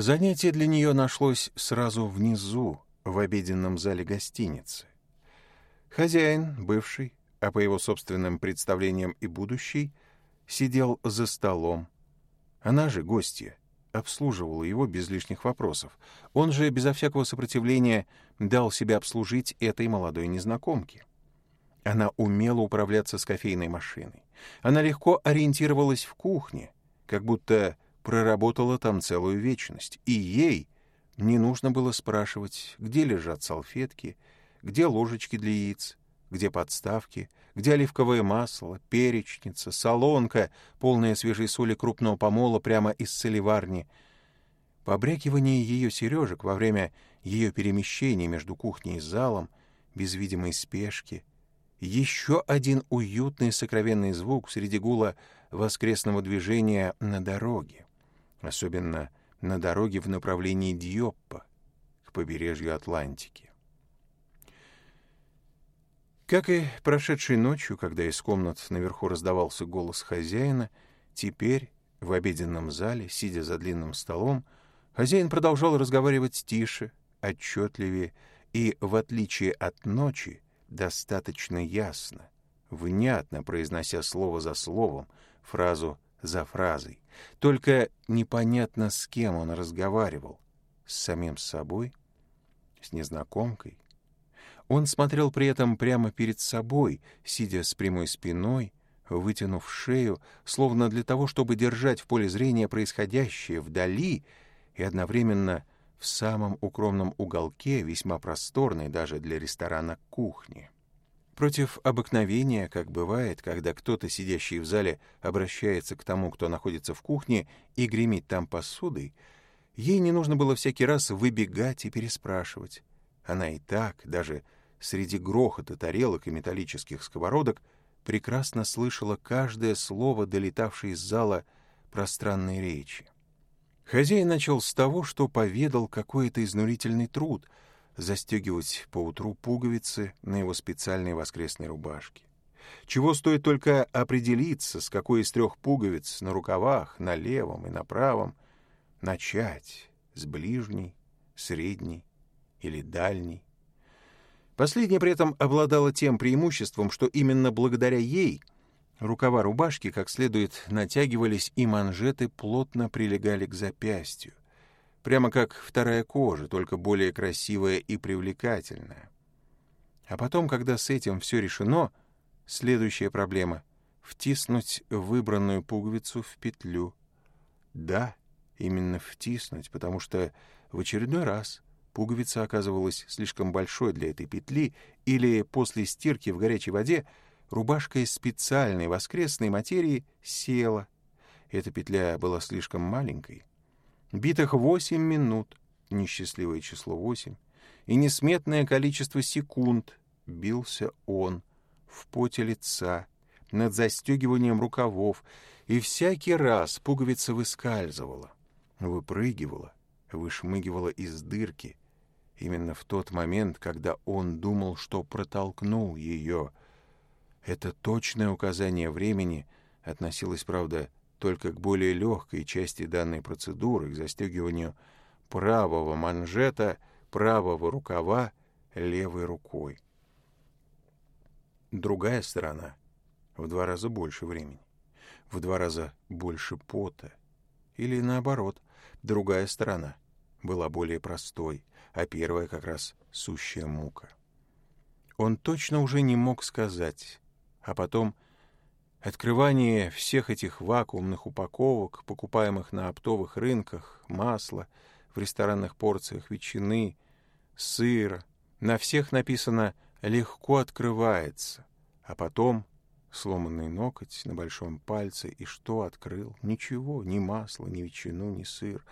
Занятие для нее нашлось сразу внизу, в обеденном зале гостиницы. Хозяин, бывший, а по его собственным представлениям и будущий, сидел за столом. Она же, гостья, обслуживала его без лишних вопросов. Он же, безо всякого сопротивления, дал себя обслужить этой молодой незнакомке. Она умела управляться с кофейной машиной. Она легко ориентировалась в кухне, как будто проработала там целую вечность, и ей не нужно было спрашивать, где лежат салфетки, где ложечки для яиц, где подставки, где оливковое масло, перечница, солонка, полная свежей соли крупного помола прямо из целеварни. Побрякивание ее сережек во время ее перемещения между кухней и залом, без видимой спешки. Еще один уютный сокровенный звук среди гула воскресного движения на дороге особенно на дороге в направлении Диоппа к побережью Атлантики. Как и прошедшей ночью, когда из комнат наверху раздавался голос хозяина, теперь в обеденном зале, сидя за длинным столом, хозяин продолжал разговаривать тише, отчетливее и, в отличие от ночи, достаточно ясно, внятно произнося слово за словом фразу «вы» за фразой. Только непонятно с кем он разговаривал. С самим собой? С незнакомкой? Он смотрел при этом прямо перед собой, сидя с прямой спиной, вытянув шею, словно для того, чтобы держать в поле зрения происходящее вдали и одновременно в самом укромном уголке, весьма просторной даже для ресторана кухни. Против обыкновения, как бывает, когда кто-то, сидящий в зале, обращается к тому, кто находится в кухне, и гремит там посудой, ей не нужно было всякий раз выбегать и переспрашивать. Она и так, даже среди грохота тарелок и металлических сковородок, прекрасно слышала каждое слово, долетавшее из зала пространной речи. Хозяин начал с того, что поведал какой-то изнурительный труд — застегивать по утру пуговицы на его специальной воскресной рубашке. Чего стоит только определиться, с какой из трех пуговиц на рукавах, на левом и на правом, начать с ближней, средней или дальней. Последняя при этом обладала тем преимуществом, что именно благодаря ей рукава рубашки как следует натягивались и манжеты плотно прилегали к запястью прямо как вторая кожа, только более красивая и привлекательная. А потом, когда с этим все решено, следующая проблема — втиснуть выбранную пуговицу в петлю. Да, именно втиснуть, потому что в очередной раз пуговица оказывалась слишком большой для этой петли, или после стирки в горячей воде рубашка из специальной воскресной материи села. Эта петля была слишком маленькой. Битых 8 минут, несчастливое число 8, и несметное количество секунд бился он в поте лица, над застегиванием рукавов, и всякий раз пуговица выскальзывала, выпрыгивала, вышмыгивала из дырки. Именно в тот момент, когда он думал, что протолкнул ее. Это точное указание времени относилось, правда, только к более легкой части данной процедуры, к застегиванию правого манжета правого рукава левой рукой. Другая сторона в два раза больше времени, в два раза больше пота. Или наоборот, другая сторона была более простой, а первая как раз сущая мука. Он точно уже не мог сказать, а потом — Открывание всех этих вакуумных упаковок, покупаемых на оптовых рынках, масла, в ресторанных порциях ветчины, сыра, на всех написано «легко открывается», а потом сломанный ноготь на большом пальце, и что открыл? Ничего, ни масла, ни ветчину, ни сыр.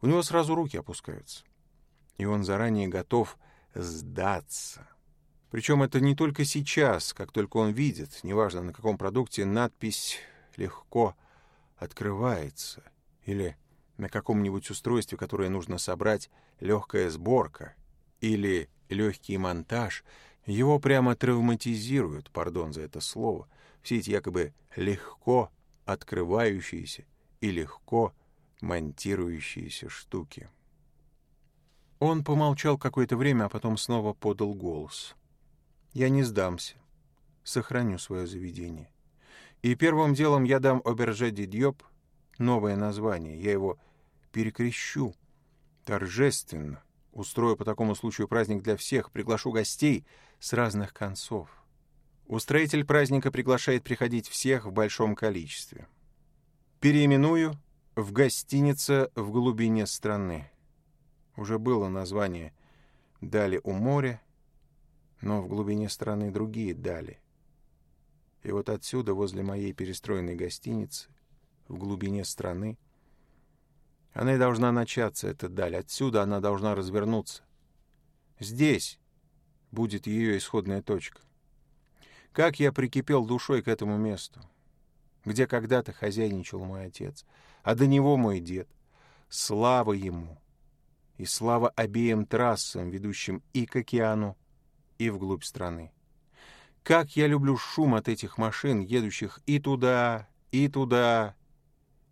У него сразу руки опускаются, и он заранее готов сдаться. Причем это не только сейчас, как только он видит, неважно на каком продукте надпись легко открывается, или на каком-нибудь устройстве, которое нужно собрать, легкая сборка, или легкий монтаж, его прямо травматизируют, пардон за это слово, все эти якобы легко открывающиеся и легко монтирующиеся штуки. Он помолчал какое-то время, а потом снова подал голос — я не сдамся. Сохраню свое заведение. И первым делом я дам Оберже Дидьёб новое название. Я его перекрещу торжественно. Устрою по такому случаю праздник для всех, приглашу гостей с разных концов. Устроитель праздника приглашает приходить всех в большом количестве. Переименую в гостиница в глубине страны. Уже было название «Дали у моря», но в глубине страны другие дали. И вот отсюда, возле моей перестроенной гостиницы, в глубине страны, она и должна начаться, эта даль. Отсюда она должна развернуться. Здесь будет ее исходная точка. Как я прикипел душой к этому месту, где когда-то хозяйничал мой отец, а до него мой дед. Слава ему! И слава обеим трассам, ведущим и к океану, и вглубь страны. Как я люблю шум от этих машин, едущих и туда, и туда.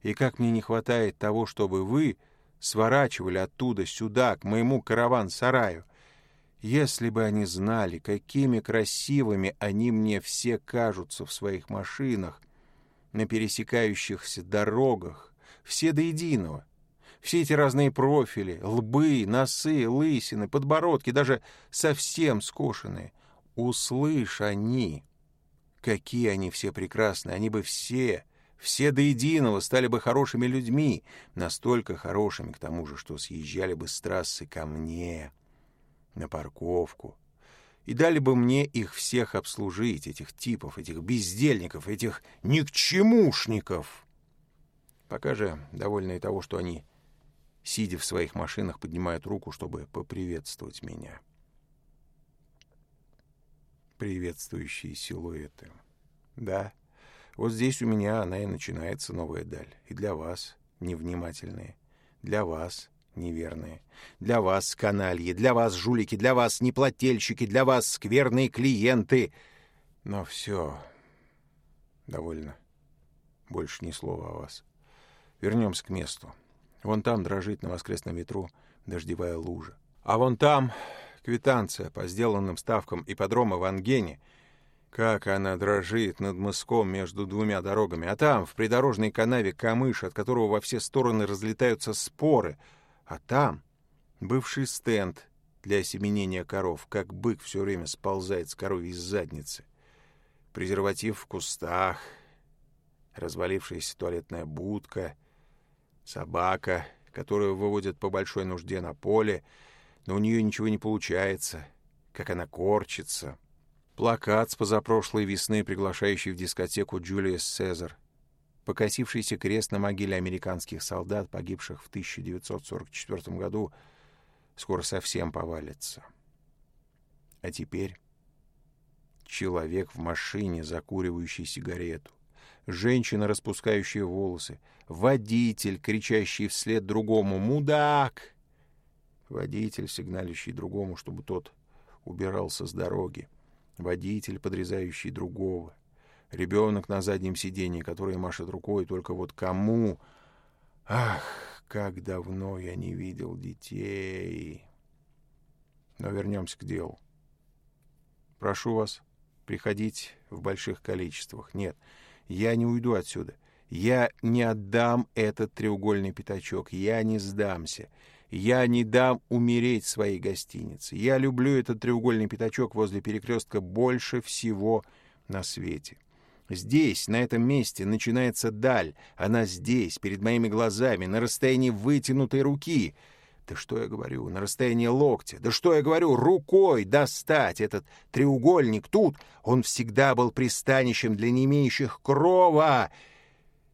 И как мне не хватает того, чтобы вы сворачивали оттуда сюда, к моему караван-сараю. Если бы они знали, какими красивыми они мне все кажутся в своих машинах, на пересекающихся дорогах, все до единого — все эти разные профили, лбы, носы, лысины, подбородки, даже совсем скошенные. Услышь они, какие они все прекрасны. они бы все, все до единого стали бы хорошими людьми, настолько хорошими, к тому же, что съезжали бы с трассы ко мне, на парковку, и дали бы мне их всех обслужить, этих типов, этих бездельников, этих никчемушников. Пока же, довольные того, что они сидя в своих машинах, поднимает руку, чтобы поприветствовать меня. Приветствующие силуэты. Да, вот здесь у меня она и начинается новая даль. И для вас, невнимательные, для вас, неверные, для вас, канальи, для вас, жулики, для вас, неплательщики, для вас, скверные клиенты. Но все, довольно. Больше ни слова о вас. Вернемся к месту. Вон там дрожит на воскресном ветру дождевая лужа. А вон там квитанция по сделанным ставкам и подрома в Ангене. Как она дрожит над мыском между двумя дорогами. А там, в придорожной канаве, камыш, от которого во все стороны разлетаются споры. А там бывший стенд для осеменения коров, как бык все время сползает с коровьей задницы. Презерватив в кустах, развалившаяся туалетная будка — Собака, которую выводят по большой нужде на поле, но у нее ничего не получается, как она корчится. Плакат с позапрошлой весны, приглашающий в дискотеку Джулиус Цезар. Покосившийся крест на могиле американских солдат, погибших в 1944 году, скоро совсем повалится. А теперь человек в машине, закуривающий сигарету. Женщина, распускающая волосы. Водитель, кричащий вслед другому «Мудак!» Водитель, сигналющий другому, чтобы тот убирался с дороги. Водитель, подрезающий другого. Ребенок на заднем сиденье, который машет рукой, только вот кому... Ах, как давно я не видел детей! Но вернемся к делу. Прошу вас приходить в больших количествах. Нет, я не уйду отсюда. Я не отдам этот треугольный пятачок. Я не сдамся. Я не дам умереть своей гостинице. Я люблю этот треугольный пятачок возле перекрестка больше всего на свете. Здесь, на этом месте, начинается даль. Она здесь, перед моими глазами, на расстоянии вытянутой руки — ты что я говорю? На расстоянии локтя. Да что я говорю? Рукой достать этот треугольник тут. Он всегда был пристанищем для не имеющих крова.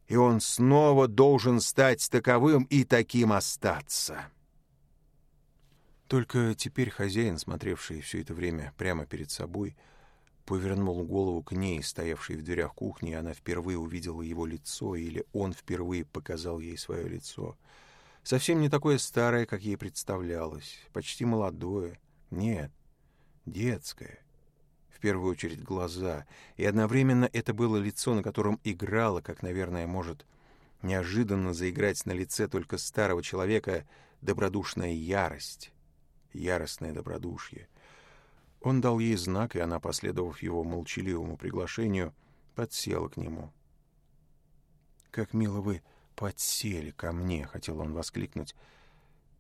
И он снова должен стать таковым и таким остаться. Только теперь хозяин, смотревший все это время прямо перед собой, повернул голову к ней, стоявшей в дверях кухни, и она впервые увидела его лицо, или он впервые показал ей свое лицо — Совсем не такое старое, как ей представлялось, почти молодое. Нет, детское. В первую очередь глаза, и одновременно это было лицо, на котором играло, как, наверное, может неожиданно заиграть на лице только старого человека добродушная ярость, яростное добродушье. Он дал ей знак, и она, последовав его молчаливому приглашению, подсела к нему. «Как мило вы подсели ко мне», — хотел он воскликнуть.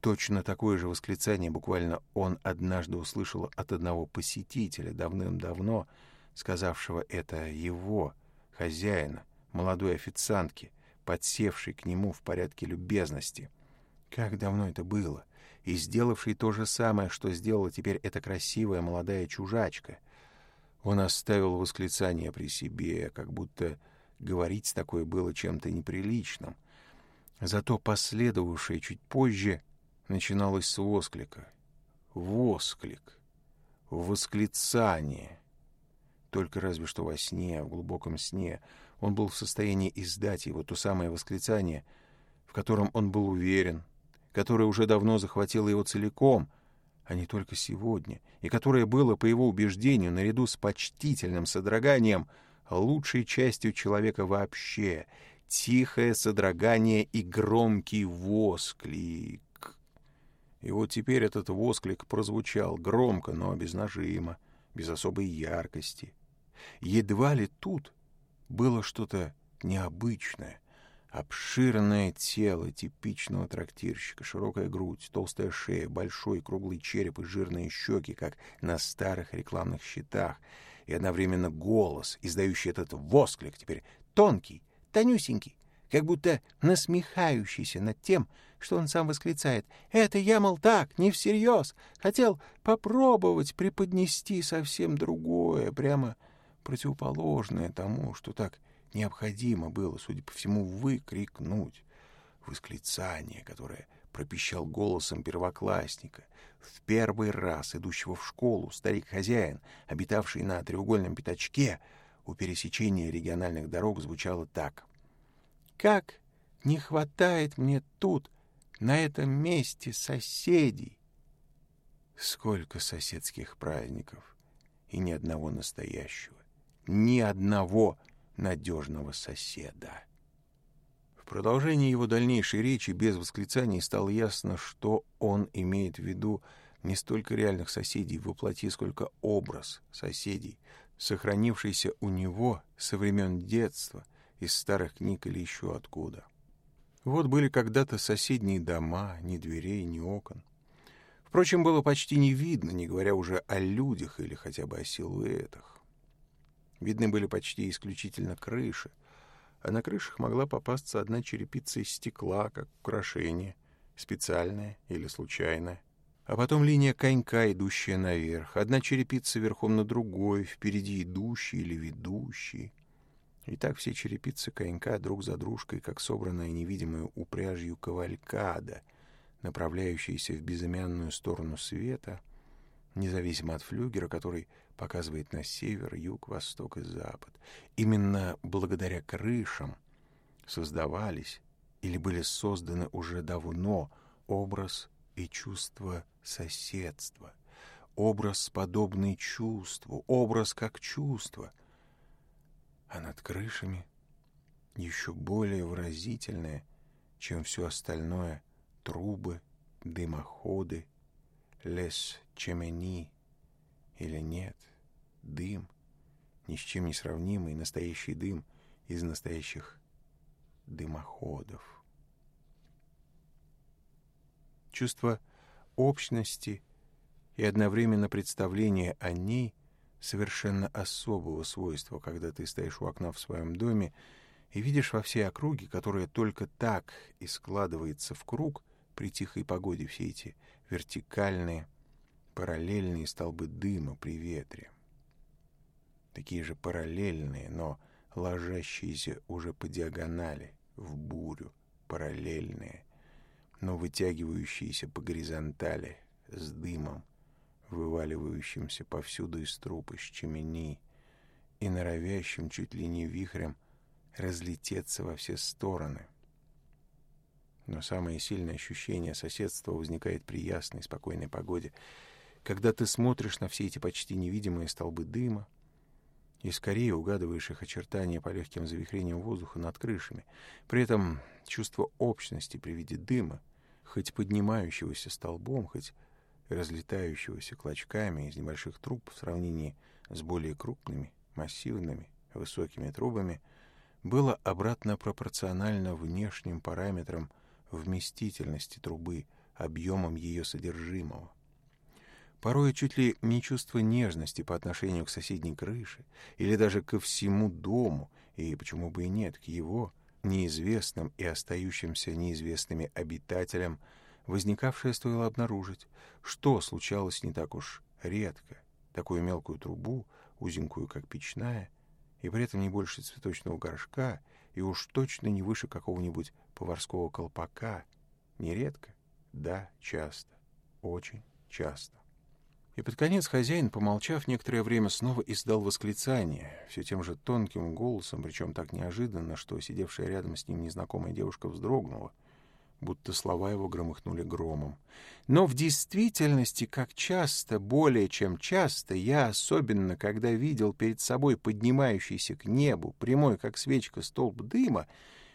Точно такое же восклицание буквально он однажды услышал от одного посетителя, давным-давно сказавшего это его, хозяина, молодой официантки, подсевшей к нему в порядке любезности. Как давно это было! И сделавший то же самое, что сделала теперь эта красивая молодая чужачка. Он оставил восклицание при себе, как будто говорить такое было чем-то неприличным — Зато последовавшее чуть позже начиналось с восклика. Восклик. Восклицание. Только разве что во сне, в глубоком сне, он был в состоянии издать его то самое восклицание, в котором он был уверен, которое уже давно захватило его целиком, а не только сегодня, и которое было, по его убеждению, наряду с почтительным содроганием, лучшей частью человека вообще тихое содрогание и громкий восклик. И вот теперь этот восклик прозвучал громко, но без нажима, без особой яркости. Едва ли тут было что-то необычное. Обширное тело типичного трактирщика, широкая грудь, толстая шея, большой круглый череп и жирные щеки, как на старых рекламных щитах, и одновременно голос, издающий этот восклик, теперь тонкий, тонюсенький, как будто насмехающийся над тем, что он сам восклицает. «Это я, мол, так, не всерьез. Хотел попробовать преподнести совсем другое, прямо противоположное тому, что так необходимо было, судя по всему, выкрикнуть. Восклицание, которое пропищал голосом первоклассника, в первый раз идущего в школу старик-хозяин, обитавший на треугольном пятачке — у пересечении региональных дорог звучало так. «Как не хватает мне тут, на этом месте, соседей!» Сколько соседских праздников! И ни одного настоящего, ни одного надежного соседа! В продолжении его дальнейшей речи без восклицаний стало ясно, что он имеет в виду не столько реальных соседей в воплоти, сколько образ соседей — сохранившийся у него со времен детства из старых книг или еще откуда. Вот были когда-то соседние дома, ни дверей, ни окон. Впрочем, было почти не видно, не говоря уже о людях или хотя бы о силуэтах. Видны были почти исключительно крыши, а на крышах могла попасться одна черепица из стекла, как украшение, специальное или случайное. А потом линия конька, идущая наверх. Одна черепица верхом на другой, впереди идущий или ведущий. И так все черепицы конька друг за дружкой, как собранная невидимую упряжью кавалькада, направляющаяся в безымянную сторону света, независимо от флюгера, который показывает на север, юг, восток и запад. Именно благодаря крышам создавались или были созданы уже давно образ и чувство соседства, образ, подобный чувству, образ как чувство. А над крышами еще более выразительное, чем все остальное, трубы, дымоходы, лес чемени или нет, дым, ни с чем не сравнимый настоящий дым из настоящих дымоходов. Чувство общности и одновременно представление о ней совершенно особого свойства, когда ты стоишь у окна в своем доме и видишь во всей округе, которая только так и складывается в круг при тихой погоде все эти вертикальные, параллельные столбы дыма при ветре. Такие же параллельные, но ложащиеся уже по диагонали, в бурю, параллельные, но вытягивающиеся по горизонтали, с дымом, вываливающимся повсюду из труб и щеменей и норовящим чуть ли не вихрем разлететься во все стороны. Но самое сильное ощущение соседства возникает при ясной, спокойной погоде, когда ты смотришь на все эти почти невидимые столбы дыма и скорее угадываешь их очертания по легким завихрениям воздуха над крышами. При этом чувство общности при виде дыма — хоть поднимающегося столбом, хоть разлетающегося клочками из небольших труб в сравнении с более крупными, массивными, высокими трубами, было обратно пропорционально внешним параметрам вместительности трубы, объемом ее содержимого. Порой чуть ли не чувство нежности по отношению к соседней крыше или даже ко всему дому, и почему бы и нет, к его неизвестным и остающимся неизвестными обитателям, возникавшее стоило обнаружить, что случалось не так уж редко. Такую мелкую трубу, узенькую как печная, и при этом не больше цветочного горшка, и уж точно не выше какого-нибудь поварского колпака. Нередко, да, часто, очень часто. И под конец хозяин, помолчав некоторое время, снова издал восклицание, все тем же тонким голосом, причем так неожиданно, что сидевшая рядом с ним незнакомая девушка вздрогнула, будто слова его громыхнули громом. Но в действительности, как часто, более чем часто, я особенно, когда видел перед собой поднимающийся к небу прямой, как свечка, столб дыма,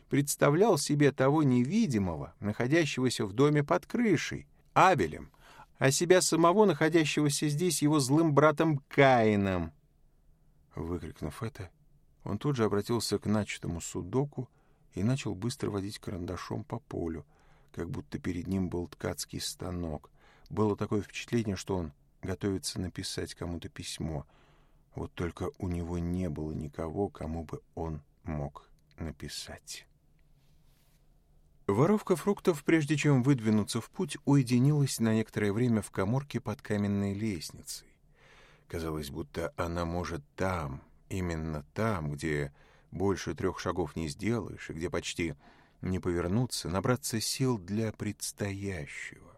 представлял себе того невидимого, находящегося в доме под крышей, Абелем, а себя самого, находящегося здесь, его злым братом Каином. Выкрикнув это, он тут же обратился к начатому судоку и начал быстро водить карандашом по полю, как будто перед ним был ткацкий станок. Было такое впечатление, что он готовится написать кому-то письмо. Вот только у него не было никого, кому бы он мог написать. Воровка фруктов, прежде чем выдвинуться в путь, уединилась на некоторое время в коморке под каменной лестницей. Казалось, будто она может там, именно там, где больше трех шагов не сделаешь и где почти не повернуться, набраться сил для предстоящего.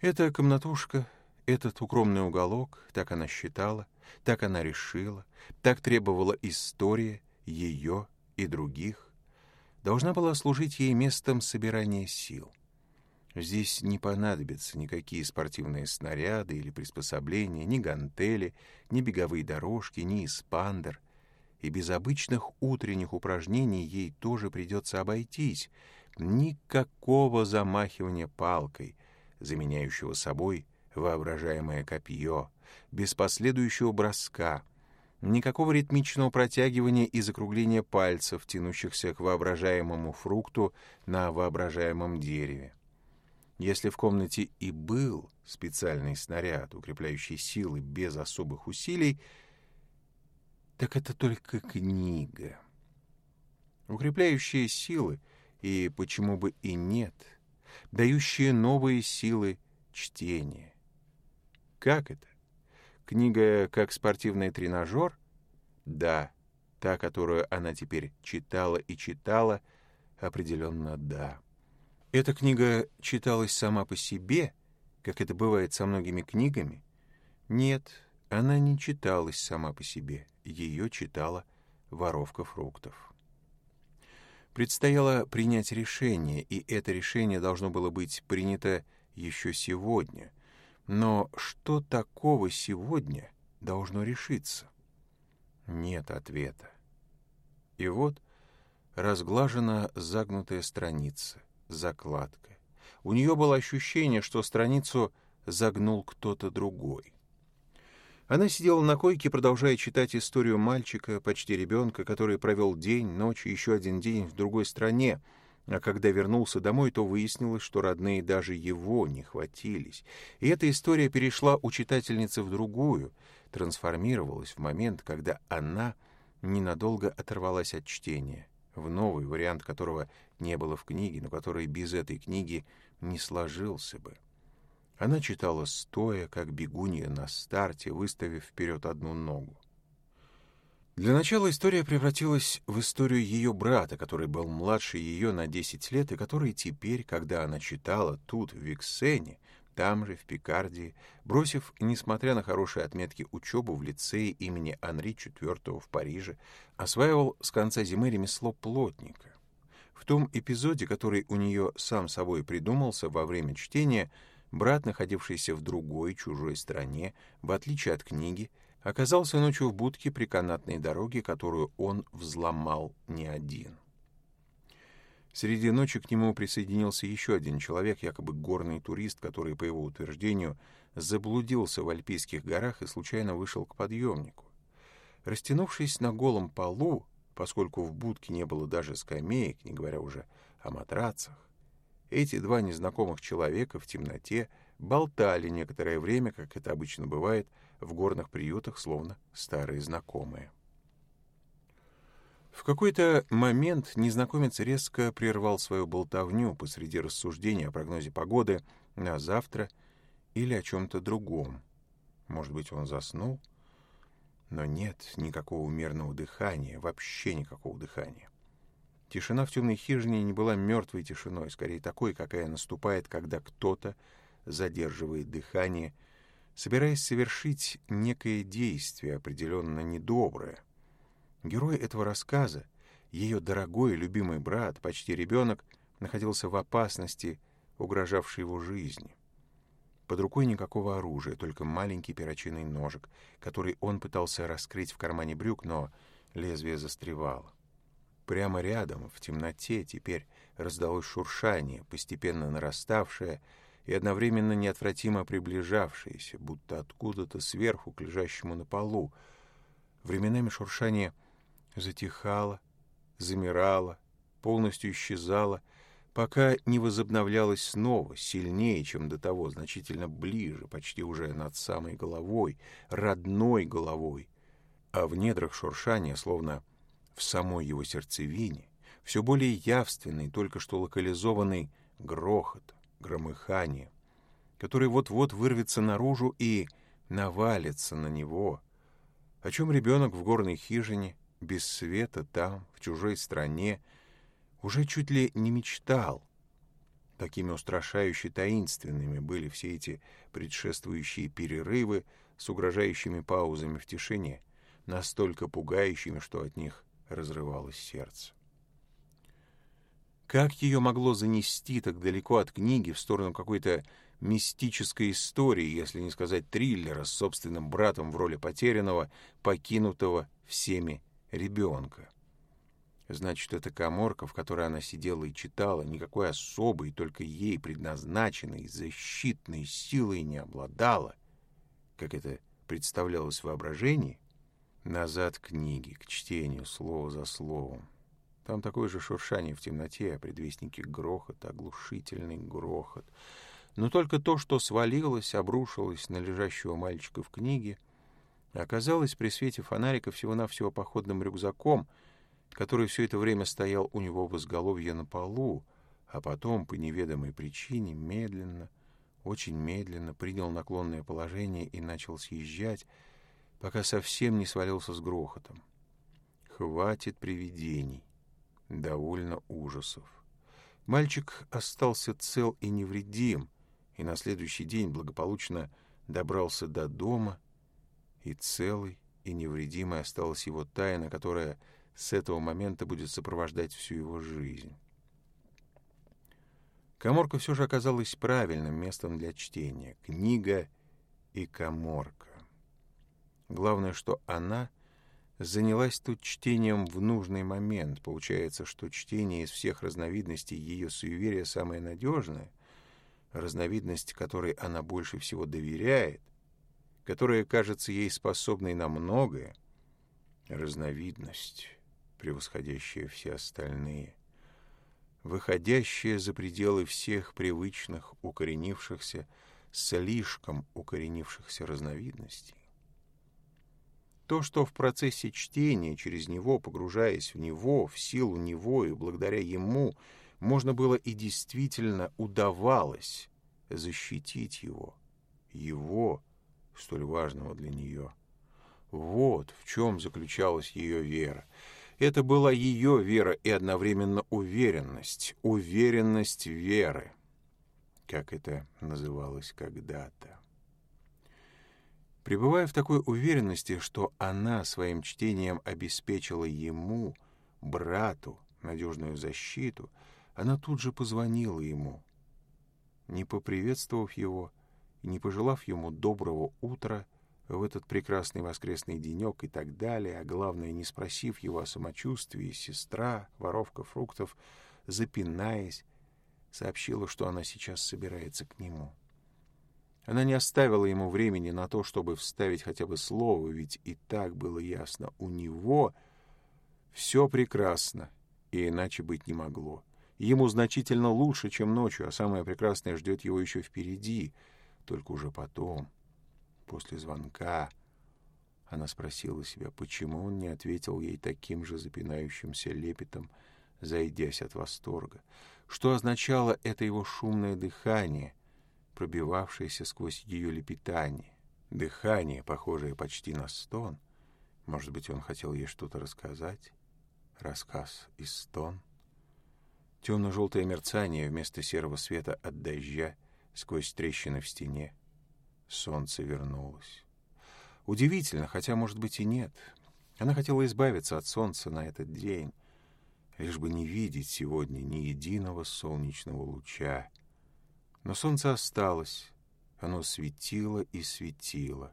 Эта комнатушка, этот укромный уголок, так она считала, так она решила, так требовала история ее и других, должна была служить ей местом собирания сил. Здесь не понадобятся никакие спортивные снаряды или приспособления, ни гантели, ни беговые дорожки, ни испандер. И без обычных утренних упражнений ей тоже придется обойтись. Никакого замахивания палкой, заменяющего собой воображаемое копье, без последующего броска — Никакого ритмичного протягивания и закругления пальцев, тянущихся к воображаемому фрукту на воображаемом дереве. Если в комнате и был специальный снаряд, укрепляющий силы без особых усилий, так это только книга. Укрепляющие силы, и почему бы и нет, дающие новые силы чтения. Как это? книга как спортивный тренажер? Да. Та, которую она теперь читала и читала, определенно да. Эта книга читалась сама по себе, как это бывает со многими книгами? Нет, она не читалась сама по себе. Ее читала воровка фруктов. Предстояло принять решение, и это решение должно было быть принято еще сегодня — но что такого сегодня должно решиться? Нет ответа. И вот разглажена загнутая страница, закладка. У нее было ощущение, что страницу загнул кто-то другой. Она сидела на койке, продолжая читать историю мальчика, почти ребенка, который провел день, ночь и еще один день в другой стране — а когда вернулся домой, то выяснилось, что родные даже его не хватились. И эта история перешла у читательницы в другую, трансформировалась в момент, когда она ненадолго оторвалась от чтения, в новый вариант которого не было в книге, но который без этой книги не сложился бы. Она читала стоя, как бегунья на старте, выставив вперед одну ногу. Для начала история превратилась в историю ее брата, который был младше ее на 10 лет, и который теперь, когда она читала тут, в Виксене, там же, в Пикардии, бросив, несмотря на хорошие отметки, учебу в лицее имени Анри IV в Париже, осваивал с конца зимы ремесло плотника. В том эпизоде, который у нее сам собой придумался во время чтения, брат, находившийся в другой чужой стране, в отличие от книги, оказался ночью в будке при канатной дороге, которую он взломал не один. Среди ночи к нему присоединился еще один человек, якобы горный турист, который, по его утверждению, заблудился в Альпийских горах и случайно вышел к подъемнику. Растянувшись на голом полу, поскольку в будке не было даже скамеек, не говоря уже о матрацах, эти два незнакомых человека в темноте болтали некоторое время, как это обычно бывает, в горных приютах словно старые знакомые. В какой-то момент незнакомец резко прервал свою болтовню посреди рассуждения о прогнозе погоды на завтра или о чем-то другом. Может быть, он заснул? Но нет никакого мирного дыхания, вообще никакого дыхания. Тишина в темной хижине не была мертвой тишиной, скорее такой, какая наступает, когда кто-то задерживает дыхание собираясь совершить некое действие определенно недоброе. Герой этого рассказа, ее дорогой и любимый брат, почти ребенок, находился в опасности, угрожавшей его жизни. Под рукой никакого оружия, только маленький перочинный ножик, который он пытался раскрыть в кармане брюк, но лезвие застревало. Прямо рядом, в темноте, теперь раздалось шуршание, постепенно нараставшее — и одновременно неотвратимо приближавшееся, будто откуда-то сверху к лежащему на полу. Временами шуршание затихало, замирало, полностью исчезало, пока не возобновлялось снова, сильнее, чем до того, значительно ближе, почти уже над самой головой, родной головой. А в недрах шуршания, словно в самой его сердцевине, все более явственный, только что локализованный грохот, громыхание, который вот-вот вырвется наружу и навалится на него, о чем ребенок в горной хижине, без света там, в чужой стране, уже чуть ли не мечтал. Такими устрашающе таинственными были все эти предшествующие перерывы с угрожающими паузами в тишине, настолько пугающими, что от них разрывалось сердце. Как ее могло занести так далеко от книги в сторону какой-то мистической истории, если не сказать триллера с собственным братом в роли потерянного, покинутого всеми ребенка? Значит, эта коморка, в которой она сидела и читала, никакой особой, только ей предназначенной защитной силой не обладала, как это представлялось в воображении, назад книги, к чтению, слово за словом. Там такое же шуршание в темноте, предвестники грохота, оглушительный грохот. Но только то, что свалилось, обрушилось на лежащего мальчика в книге, оказалось при свете фонарика всего-навсего походным рюкзаком, который все это время стоял у него в изголовье на полу, а потом, по неведомой причине, медленно, очень медленно принял наклонное положение и начал съезжать, пока совсем не свалился с грохотом. «Хватит привидений!» довольно ужасов. Мальчик остался цел и невредим, и на следующий день благополучно добрался до дома, и целый и невредимой осталась его тайна, которая с этого момента будет сопровождать всю его жизнь. Коморка все же оказалась правильным местом для чтения. Книга и коморка. Главное, что она — занялась тут чтением в нужный момент. Получается, что чтение из всех разновидностей ее суеверия самое надежное, разновидность, которой она больше всего доверяет, которая кажется ей способной на многое, разновидность, превосходящая все остальные, выходящая за пределы всех привычных, укоренившихся, слишком укоренившихся разновидностей. То, что в процессе чтения через него, погружаясь в него, в силу него и благодаря ему, можно было и действительно удавалось защитить его, его, столь важного для нее. Вот в чем заключалась ее вера. Это была ее вера и одновременно уверенность, уверенность веры, как это называлось когда-то. Пребывая в такой уверенности, что она своим чтением обеспечила ему, брату, надежную защиту, она тут же позвонила ему. Не поприветствовав его и не пожелав ему доброго утра в этот прекрасный воскресный денек и так далее, а главное, не спросив его о самочувствии, сестра, воровка фруктов, запинаясь, сообщила, что она сейчас собирается к нему. Она не оставила ему времени на то, чтобы вставить хотя бы слово, ведь и так было ясно, у него все прекрасно, и иначе быть не могло. Ему значительно лучше, чем ночью, а самое прекрасное ждет его еще впереди, только уже потом, после звонка. Она спросила себя, почему он не ответил ей таким же запинающимся лепетом, зайдясь от восторга. Что означало это его шумное дыхание — пробивавшееся сквозь ее лепетание, дыхание, похожее почти на стон. Может быть, он хотел ей что-то рассказать? Рассказ и стон. Темно-желтое мерцание вместо серого света от дождя сквозь трещины в стене. Солнце вернулось. Удивительно, хотя, может быть, и нет. Она хотела избавиться от солнца на этот день, лишь бы не видеть сегодня ни единого солнечного луча, но солнце осталось. Оно светило и светило.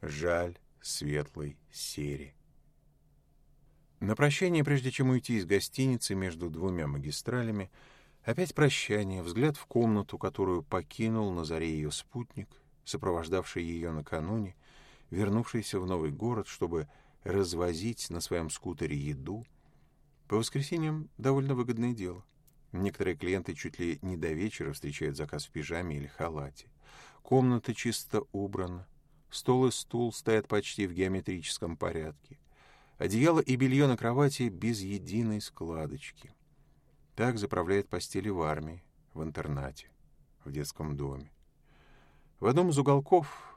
Жаль светлой сере. На прощание, прежде чем уйти из гостиницы между двумя магистралями, опять прощание, взгляд в комнату, которую покинул на заре ее спутник, сопровождавший ее накануне, вернувшийся в новый город, чтобы развозить на своем скутере еду. По воскресеньям довольно выгодное дело. Некоторые клиенты чуть ли не до вечера встречают заказ в пижаме или халате. Комната чисто убрана. Стол и стул стоят почти в геометрическом порядке. Одеяло и белье на кровати без единой складочки. Так заправляет постели в армии, в интернате, в детском доме. В одном из уголков,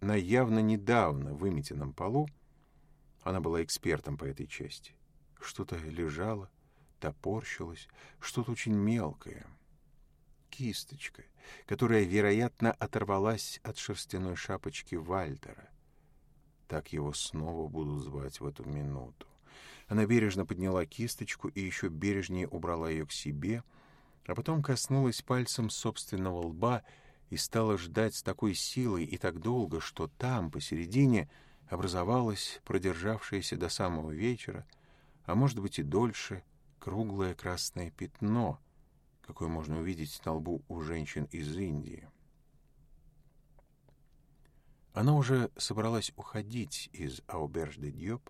на явно недавно выметенном полу, она была экспертом по этой части, что-то лежало, топорщилась, что-то очень мелкое. Кисточка, которая, вероятно, оторвалась от шерстяной шапочки Вальтера. Так его снова будут звать в эту минуту. Она бережно подняла кисточку и еще бережнее убрала ее к себе, а потом коснулась пальцем собственного лба и стала ждать с такой силой и так долго, что там, посередине, образовалась продержавшаяся до самого вечера, а может быть и дольше, круглое красное пятно, какое можно увидеть на лбу у женщин из Индии. Она уже собралась уходить из Ауберж-де-Дьёб,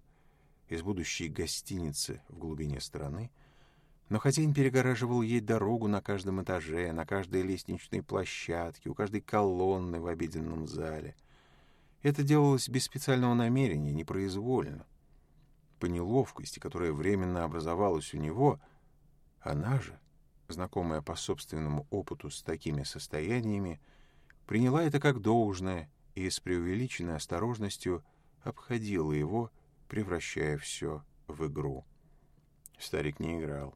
из будущей гостиницы в глубине страны, но хозяин перегораживал ей дорогу на каждом этаже, на каждой лестничной площадке, у каждой колонны в обеденном зале. Это делалось без специального намерения, непроизвольно по неловкости, которая временно образовалась у него, она же, знакомая по собственному опыту с такими состояниями, приняла это как должное и с преувеличенной осторожностью обходила его, превращая все в игру. Старик не играл.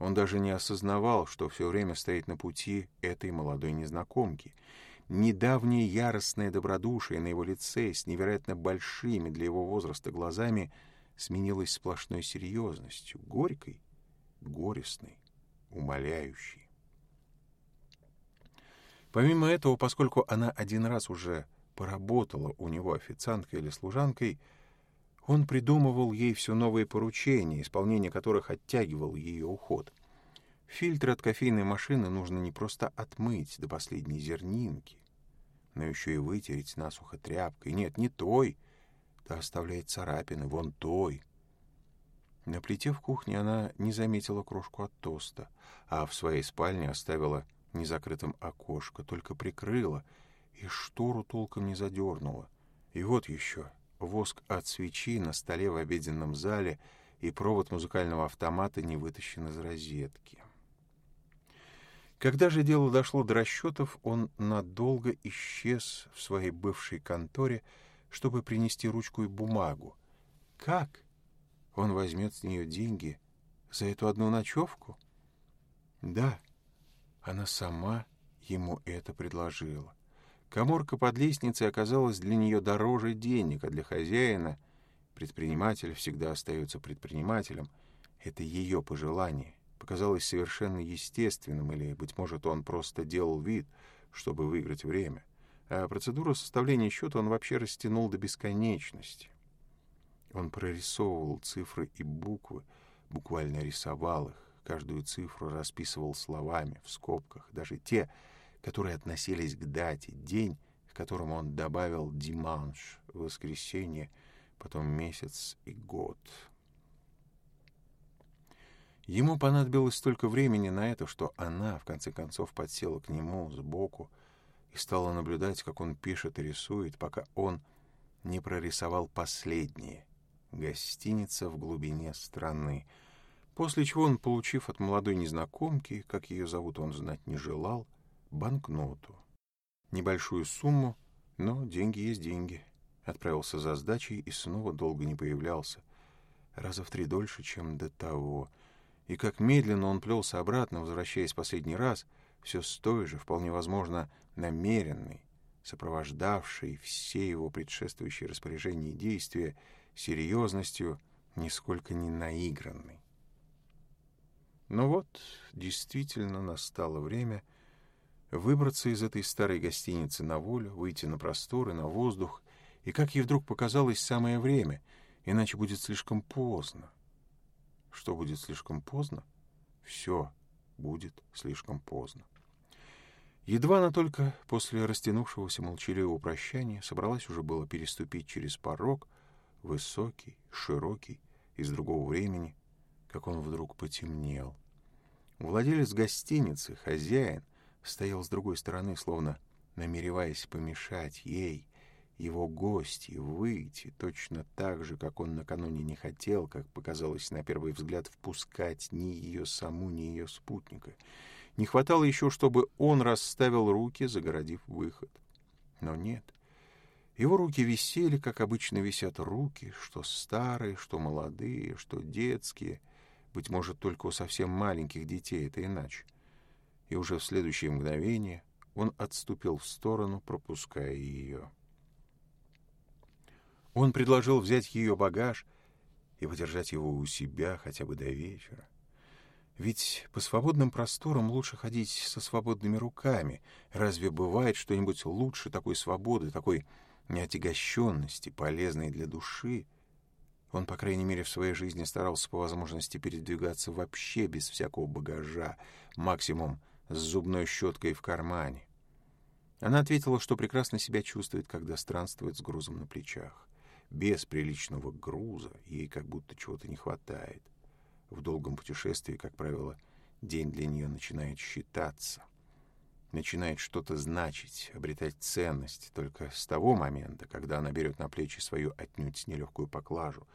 Он даже не осознавал, что все время стоит на пути этой молодой незнакомки. Недавнее яростное добродушие на его лице с невероятно большими для его возраста глазами — сменилась сплошной серьезностью, горькой, горестной, умоляющей. Помимо этого, поскольку она один раз уже поработала у него официанткой или служанкой, он придумывал ей все новые поручения, исполнение которых оттягивал ее уход. Фильтр от кофейной машины нужно не просто отмыть до последней зернинки, но еще и вытереть насухо тряпкой. Нет, не той, да оставляет царапины, вон той. На плите в кухне она не заметила крошку от тоста, а в своей спальне оставила незакрытым окошко, только прикрыла и штору толком не задернула. И вот еще воск от свечи на столе в обеденном зале и провод музыкального автомата не вытащен из розетки. Когда же дело дошло до расчетов, он надолго исчез в своей бывшей конторе, чтобы принести ручку и бумагу. Как? Он возьмет с нее деньги за эту одну ночевку? Да, она сама ему это предложила. Коморка под лестницей оказалась для нее дороже денег, а для хозяина предприниматель всегда остается предпринимателем. Это ее пожелание показалось совершенно естественным, или, быть может, он просто делал вид, чтобы выиграть время. Э, процедура составления счета он вообще растянул до бесконечности. Он прорисовывал цифры и буквы, буквально рисовал их, каждую цифру расписывал словами, в скобках, даже те, которые относились к дате, день, к которому он добавил «диманш», «воскресенье», потом «месяц» и «год». Ему понадобилось столько времени на это, что она, в конце концов, подсела к нему сбоку, и стала наблюдать, как он пишет и рисует, пока он не прорисовал последнее — гостиница в глубине страны. После чего он, получив от молодой незнакомки, как ее зовут он знать не желал, банкноту. Небольшую сумму, но деньги есть деньги. Отправился за сдачей и снова долго не появлялся. Раза в три дольше, чем до того. И как медленно он плелся обратно, возвращаясь последний раз, все с той же, вполне возможно, — намеренный, сопровождавший все его предшествующие распоряжения и действия серьезностью, нисколько не наигранный. Но вот действительно настало время выбраться из этой старой гостиницы на волю, выйти на просторы, на воздух, и, как ей вдруг показалось, самое время, иначе будет слишком поздно. Что будет слишком поздно? Все будет слишком поздно. Едва она только после растянувшегося молчаливого прощания собралась уже было переступить через порог, высокий, широкий, из другого времени, как он вдруг потемнел. Владелец гостиницы, хозяин, стоял с другой стороны, словно намереваясь помешать ей, его гости, выйти, точно так же, как он накануне не хотел, как показалось на первый взгляд, впускать ни ее саму, ни ее спутника — не хватало еще, чтобы он расставил руки, загородив выход. Но нет. Его руки висели, как обычно висят руки, что старые, что молодые, что детские. Быть может, только у совсем маленьких детей это иначе. И уже в следующее мгновение он отступил в сторону, пропуская ее. Он предложил взять ее багаж и подержать его у себя хотя бы до вечера. Ведь по свободным просторам лучше ходить со свободными руками. Разве бывает что-нибудь лучше такой свободы, такой неотягощенности, полезной для души? Он, по крайней мере, в своей жизни старался по возможности передвигаться вообще без всякого багажа, максимум с зубной щеткой в кармане. Она ответила, что прекрасно себя чувствует, когда странствует с грузом на плечах. Без приличного груза ей как будто чего-то не хватает. В долгом путешествии, как правило, день для нее начинает считаться, начинает что-то значить, обретать ценность только с того момента, когда она берет на плечи свою отнюдь нелегкую поклажу.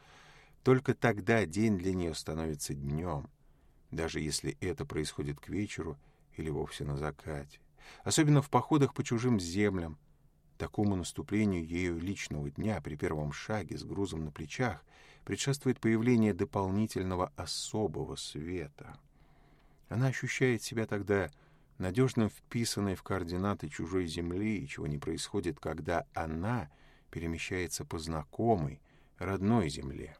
Только тогда день для нее становится днем, даже если это происходит к вечеру или вовсе на закате. Особенно в походах по чужим землям, такому наступлению ею личного дня при первом шаге с грузом на плечах — предшествует появление дополнительного особого света. Она ощущает себя тогда надежно вписанной в координаты чужой земли, чего не происходит, когда она перемещается по знакомой, родной земле.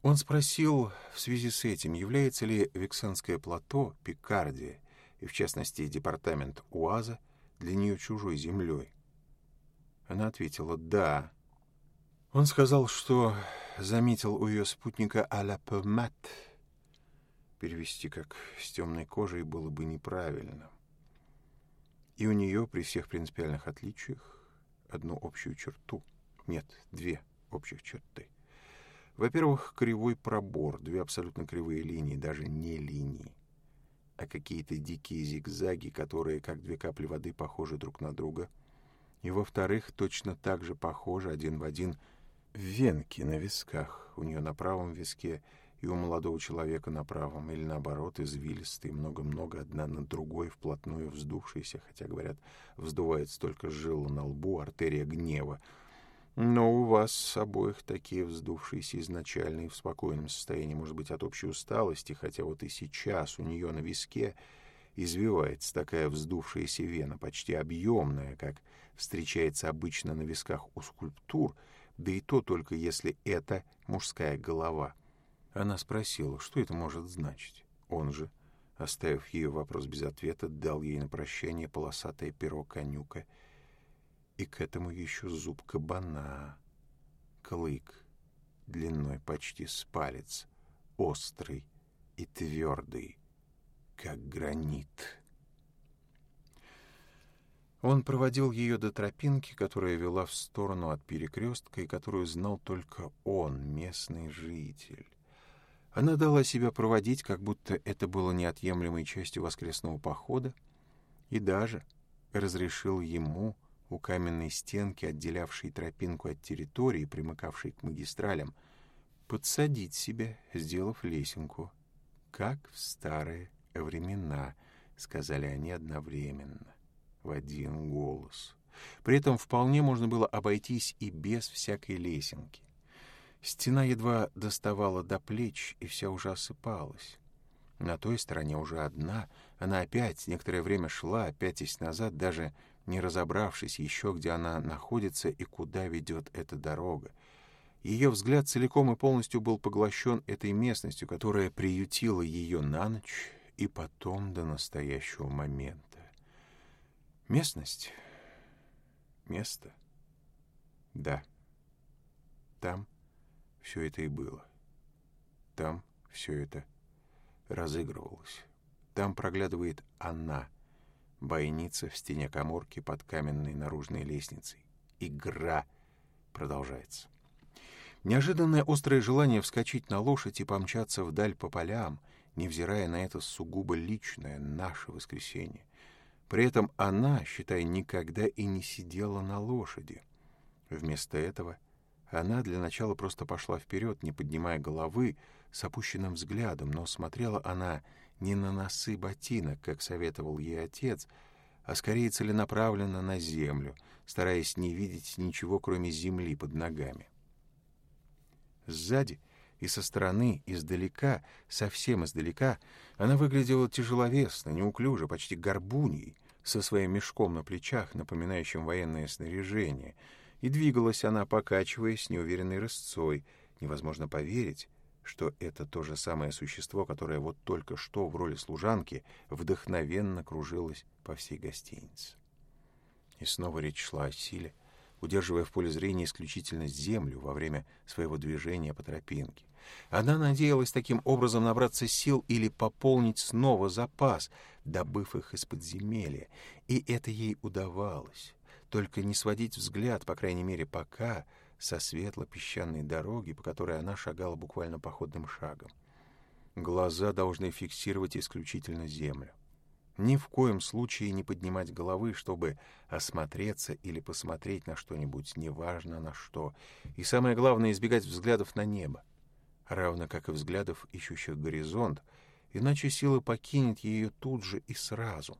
Он спросил в связи с этим, является ли Вексенское плато, Пикардия и, в частности, департамент УАЗа для нее чужой землей. Она ответила «да», он сказал, что заметил у ее спутника Аляпмат. Перевести как «с темной кожей» было бы неправильно. И у нее при всех принципиальных отличиях одну общую черту. Нет, две общих черты. Во-первых, кривой пробор, две абсолютно кривые линии, даже не линии, а какие-то дикие зигзаги, которые, как две капли воды, похожи друг на друга. И во-вторых, точно так же похожи один в один – венки на висках. У нее на правом виске и у молодого человека на правом, или наоборот, извилистые, много-много, одна на другой, вплотную вздувшиеся, хотя, говорят, вздувается только жила на лбу, артерия гнева. Но у вас обоих такие вздувшиеся изначально и в спокойном состоянии, может быть, от общей усталости, хотя вот и сейчас у нее на виске извивается такая вздувшаяся вена, почти объемная, как встречается обычно на висках у скульптур — да и то только если это мужская голова. Она спросила, что это может значить. Он же, оставив ее вопрос без ответа, дал ей на прощание полосатое перо конюка и к этому еще зуб кабана, клык, длиной почти с палец, острый и твердый, как гранит». Он проводил ее до тропинки, которая вела в сторону от перекрестка, и которую знал только он, местный житель. Она дала себя проводить, как будто это было неотъемлемой частью воскресного похода, и даже разрешил ему у каменной стенки, отделявшей тропинку от территории, примыкавшей к магистралям, подсадить себя, сделав лесенку, как в старые времена, — сказали они одновременно в один голос. При этом вполне можно было обойтись и без всякой лесенки. Стена едва доставала до плеч, и вся уже осыпалась. На той стороне уже одна, она опять некоторое время шла, пятясь назад, даже не разобравшись еще, где она находится и куда ведет эта дорога. Ее взгляд целиком и полностью был поглощен этой местностью, которая приютила ее на ночь и потом до настоящего момента. Местность. Место. Да. Там все это и было. Там все это разыгрывалось. Там проглядывает она, бойница в стене коморки под каменной наружной лестницей. Игра продолжается. Неожиданное острое желание вскочить на лошадь и помчаться вдаль по полям, невзирая на это сугубо личное наше воскресенье. При этом она, считай, никогда и не сидела на лошади. Вместо этого она для начала просто пошла вперед, не поднимая головы, с опущенным взглядом, но смотрела она не на носы ботинок, как советовал ей отец, а скорее целенаправленно на землю, стараясь не видеть ничего, кроме земли под ногами. Сзади — и со стороны, издалека, совсем издалека, она выглядела тяжеловесно, неуклюже, почти горбуней, со своим мешком на плечах, напоминающим военное снаряжение, и двигалась она, покачиваясь неуверенной рысцой. Невозможно поверить, что это то же самое существо, которое вот только что в роли служанки вдохновенно кружилось по всей гостинице. И снова речь шла о силе, удерживая в поле зрения исключительно землю во время своего движения по тропинке. Она надеялась таким образом набраться сил или пополнить снова запас, добыв их из подземелья, и это ей удавалось. Только не сводить взгляд, по крайней мере, пока, со светло-песчаной дороги, по которой она шагала буквально походным шагом. Глаза должны фиксировать исключительно землю ни в коем случае не поднимать головы, чтобы осмотреться или посмотреть на что-нибудь, неважно на что. И самое главное — избегать взглядов на небо, равно как и взглядов, ищущих горизонт, иначе сила покинет ее тут же и сразу.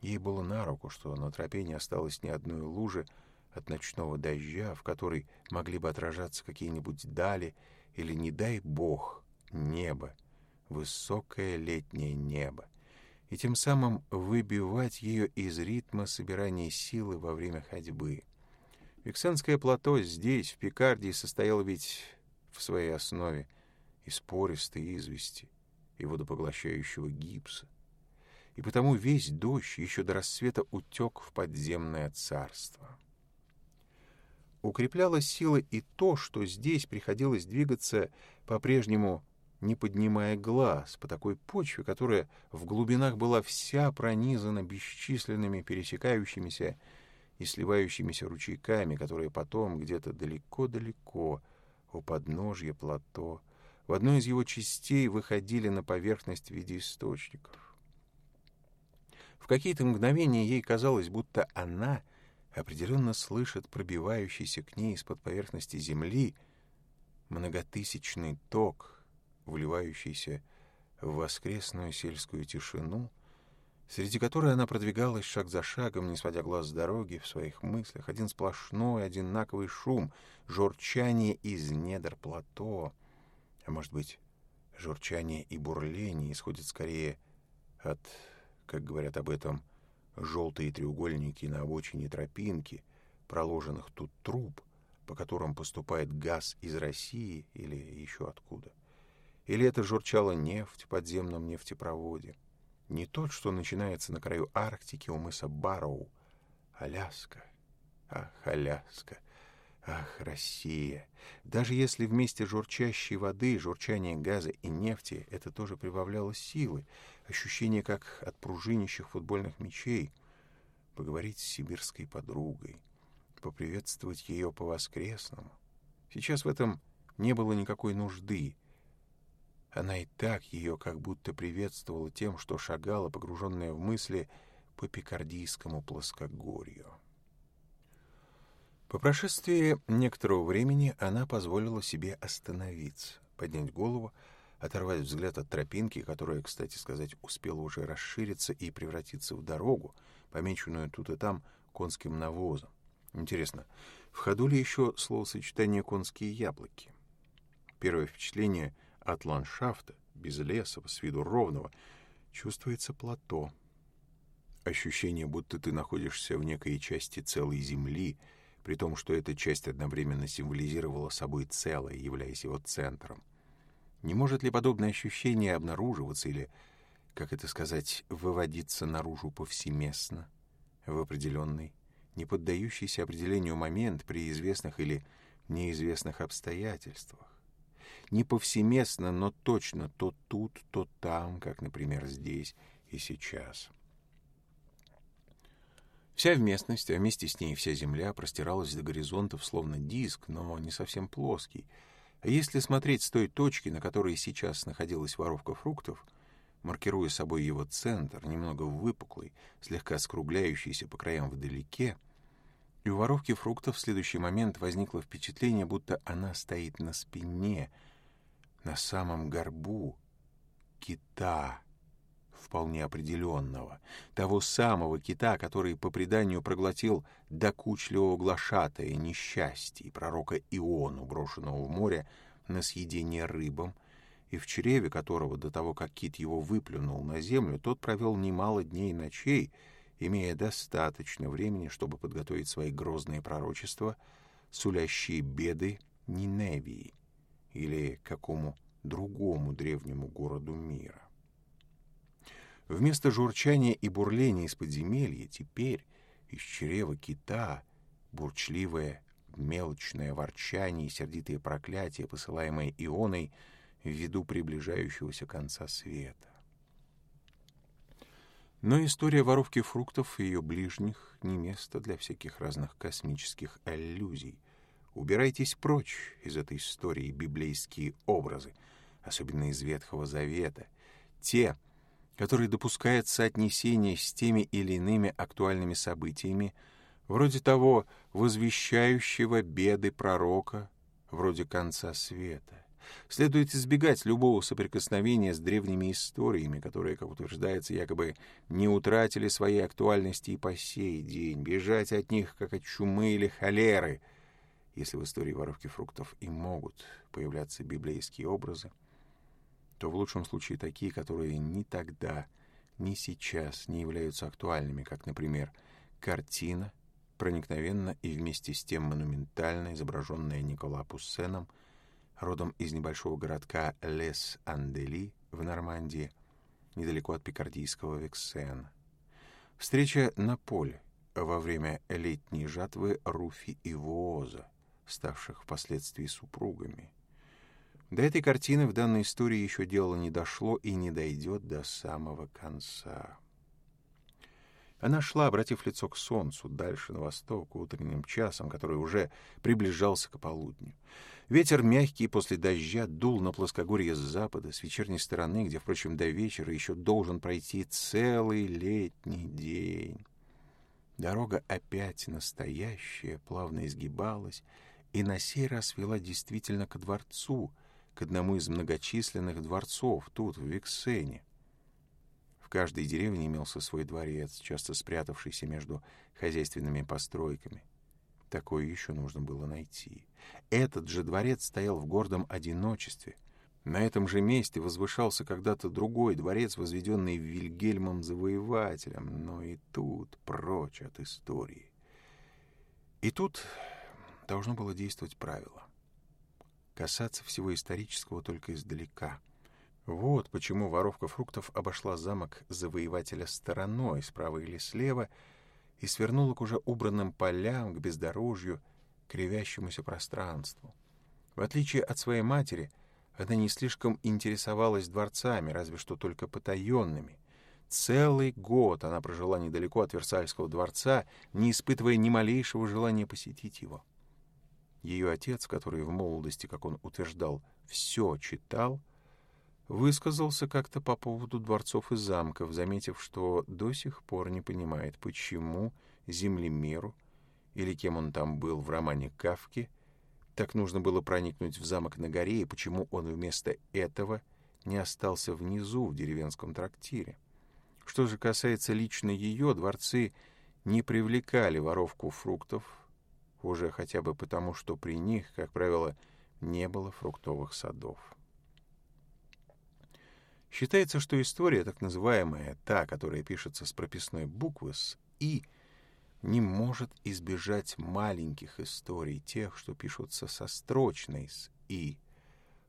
Ей было на руку, что на тропе не осталось ни одной лужи от ночного дождя, в которой могли бы отражаться какие-нибудь дали или, не дай бог, небо, высокое летнее небо. И тем самым выбивать ее из ритма собирания силы во время ходьбы. Вексенское плато здесь, в Пикардии, состояло ведь в своей основе из пористой извести и водопоглощающего гипса. И потому весь дождь еще до рассвета утек в подземное царство. Укрепляла сила и то, что здесь приходилось двигаться по-прежнему не поднимая глаз, по такой почве, которая в глубинах была вся пронизана бесчисленными пересекающимися и сливающимися ручейками, которые потом где-то далеко-далеко у подножья плато в одной из его частей выходили на поверхность в виде источников. В какие-то мгновения ей казалось, будто она определенно слышит пробивающийся к ней из-под поверхности земли многотысячный ток, вливающейся в воскресную сельскую тишину, среди которой она продвигалась шаг за шагом, не сводя глаз с дороги, в своих мыслях, один сплошной, одинаковый шум, жорчание из недр плато, а может быть, жорчание и бурление исходит скорее от, как говорят об этом, желтые треугольники на обочине тропинки, проложенных тут труб, по которым поступает газ из России или еще откуда. — или это журчала нефть в подземном нефтепроводе? Не тот, что начинается на краю Арктики у мыса Барроу. Аляска. Ах, Аляска. Ах, Россия. Даже если вместе журчащей воды, журчание газа и нефти это тоже прибавляло силы, ощущение как от пружинящих футбольных мячей, поговорить с сибирской подругой, поприветствовать ее по-воскресному. Сейчас в этом не было никакой нужды, она и так ее как будто приветствовала тем, что шагала, погруженная в мысли, по пикардийскому плоскогорью. По прошествии некоторого времени она позволила себе остановиться, поднять голову, оторвать взгляд от тропинки, которая, кстати сказать, успела уже расшириться и превратиться в дорогу, помеченную тут и там конским навозом. Интересно, в ходу ли еще словосочетание «конские яблоки»? Первое впечатление от ландшафта, без леса, с виду ровного, чувствуется плато. Ощущение, будто ты находишься в некой части целой земли, при том, что эта часть одновременно символизировала собой целое, являясь его центром. Не может ли подобное ощущение обнаруживаться или, как это сказать, выводиться наружу повсеместно, в определенный, не поддающийся определению момент при известных или неизвестных обстоятельствах? не повсеместно, но точно то тут, то там, как, например, здесь и сейчас. Вся местность, а вместе с ней вся земля простиралась до горизонтов, словно диск, но не совсем плоский. А если смотреть с той точки, на которой сейчас находилась воровка фруктов, маркируя собой его центр, немного выпуклый, слегка скругляющийся по краям вдалеке, и у воровки фруктов в следующий момент возникло впечатление, будто она стоит на спине — на самом горбу кита вполне определенного, того самого кита, который по преданию проглотил докучливого глашатая несчастье пророка Иону, брошенного в море на съедение рыбам, и в чреве которого до того, как кит его выплюнул на землю, тот провел немало дней и ночей, имея достаточно времени, чтобы подготовить свои грозные пророчества, сулящие беды Ниневии или какому другому древнему городу мира. Вместо журчания и бурления из подземелья теперь из чрева кита бурчливое мелочное ворчание и сердитые проклятия, посылаемые ионой ввиду приближающегося конца света. Но история воровки фруктов и ее ближних не место для всяких разных космических аллюзий, Убирайтесь прочь из этой истории библейские образы, особенно из Ветхого Завета, те, которые допускают соотнесение с теми или иными актуальными событиями, вроде того возвещающего беды пророка, вроде конца света. Следует избегать любого соприкосновения с древними историями, которые, как утверждается, якобы не утратили своей актуальности и по сей день, бежать от них, как от чумы или холеры — если в истории воровки фруктов и могут появляться библейские образы, то в лучшем случае такие, которые ни тогда, ни сейчас не являются актуальными, как, например, картина, проникновенно и вместе с тем монументально изображенная Никола Пуссеном, родом из небольшого городка Лес-Андели в Нормандии, недалеко от пикардийского Вексена. Встреча на поле во время летней жатвы Руфи и Вооза, ставших впоследствии супругами. До этой картины в данной истории еще дело не дошло и не дойдет до самого конца. Она шла, обратив лицо к солнцу, дальше на восток, утренним часом, который уже приближался к полудню. Ветер мягкий после дождя дул на плоскогорье с запада, с вечерней стороны, где, впрочем, до вечера еще должен пройти целый летний день. Дорога опять настоящая, плавно изгибалась, и на сей раз вела действительно к дворцу, к одному из многочисленных дворцов тут, в Виксене. В каждой деревне имелся свой дворец, часто спрятавшийся между хозяйственными постройками. Такое еще нужно было найти. Этот же дворец стоял в гордом одиночестве. На этом же месте возвышался когда-то другой дворец, возведенный Вильгельмом Завоевателем, но и тут прочь от истории. И тут должно было действовать правило. Касаться всего исторического только издалека. Вот почему воровка фруктов обошла замок завоевателя стороной, справа или слева, и свернула к уже убранным полям, к бездорожью, к ревящемуся пространству. В отличие от своей матери, она не слишком интересовалась дворцами, разве что только потаенными. Целый год она прожила недалеко от Версальского дворца, не испытывая ни малейшего желания посетить его. Ее отец, который в молодости, как он утверждал, все читал, высказался как-то по поводу дворцов и замков, заметив, что до сих пор не понимает, почему землемеру, или кем он там был в романе Кавки, так нужно было проникнуть в замок на горе, и почему он вместо этого не остался внизу, в деревенском трактире. Что же касается лично ее, дворцы не привлекали воровку фруктов, уже хотя бы потому, что при них, как правило, не было фруктовых садов. Считается, что история, так называемая, та, которая пишется с прописной буквы, с «и», не может избежать маленьких историй, тех, что пишутся со строчной, с «и»,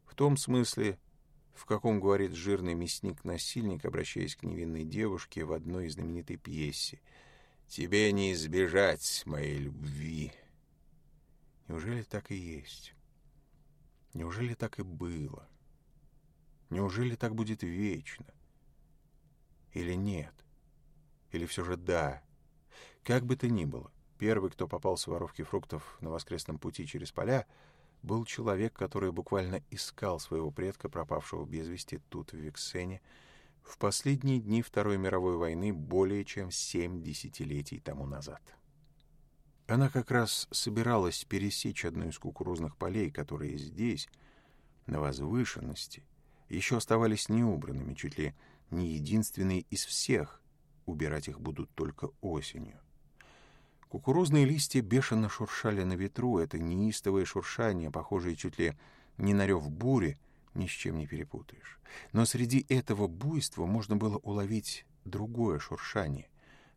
в том смысле, в каком говорит жирный мясник-насильник, обращаясь к невинной девушке в одной из знаменитой пьесе. «Тебе не избежать моей любви, Неужели так и есть? Неужели так и было? Неужели так будет вечно? Или нет? Или все же да? Как бы то ни было, первый, кто попал с воровки фруктов на воскресном пути через поля, был человек, который буквально искал своего предка, пропавшего без вести тут, в Виксене, в последние дни Второй мировой войны более чем семь десятилетий тому назад. Она как раз собиралась пересечь одну из кукурузных полей, которые здесь, на возвышенности, еще оставались неубранными, чуть ли не единственные из всех. Убирать их будут только осенью. Кукурузные листья бешено шуршали на ветру. Это неистовое шуршание, похожее чуть ли не на рев бури, ни с чем не перепутаешь. Но среди этого буйства можно было уловить другое шуршание,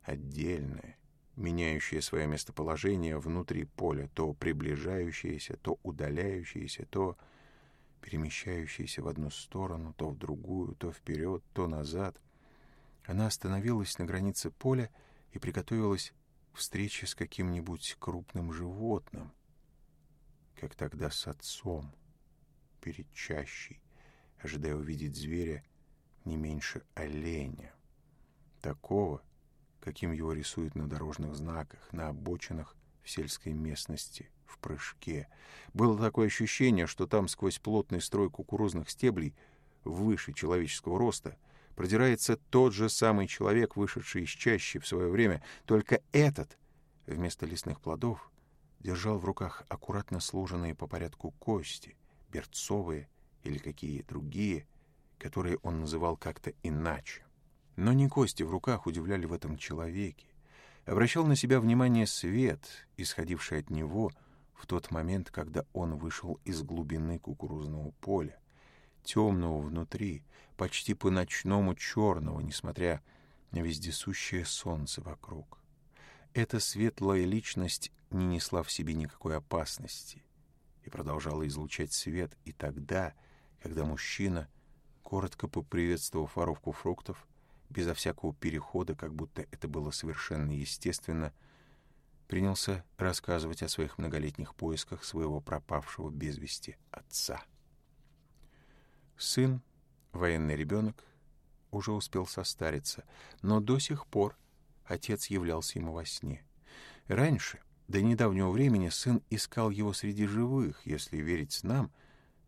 отдельное, меняющее свое местоположение внутри поля, то приближающееся, то удаляющееся, то перемещающееся в одну сторону, то в другую, то вперед, то назад. Она остановилась на границе поля и приготовилась к встрече с каким-нибудь крупным животным, как тогда с отцом, перед чащей, ожидая увидеть зверя не меньше оленя, такого, каким его рисуют на дорожных знаках, на обочинах в сельской местности, в прыжке. Было такое ощущение, что там сквозь плотный строй кукурузных стеблей выше человеческого роста продирается тот же самый человек, вышедший из чащи в свое время, только этот вместо лесных плодов держал в руках аккуратно сложенные по порядку кости, берцовые или какие другие, которые он называл как-то иначе но не кости в руках удивляли в этом человеке. Обращал на себя внимание свет, исходивший от него в тот момент, когда он вышел из глубины кукурузного поля, темного внутри, почти по-ночному черного, несмотря на вездесущее солнце вокруг. Эта светлая личность не несла в себе никакой опасности и продолжала излучать свет и тогда, когда мужчина, коротко поприветствовав воровку фруктов, безо всякого перехода, как будто это было совершенно естественно, принялся рассказывать о своих многолетних поисках своего пропавшего без вести отца. Сын, военный ребенок, уже успел состариться, но до сих пор отец являлся ему во сне. Раньше, до недавнего времени, сын искал его среди живых, если верить нам —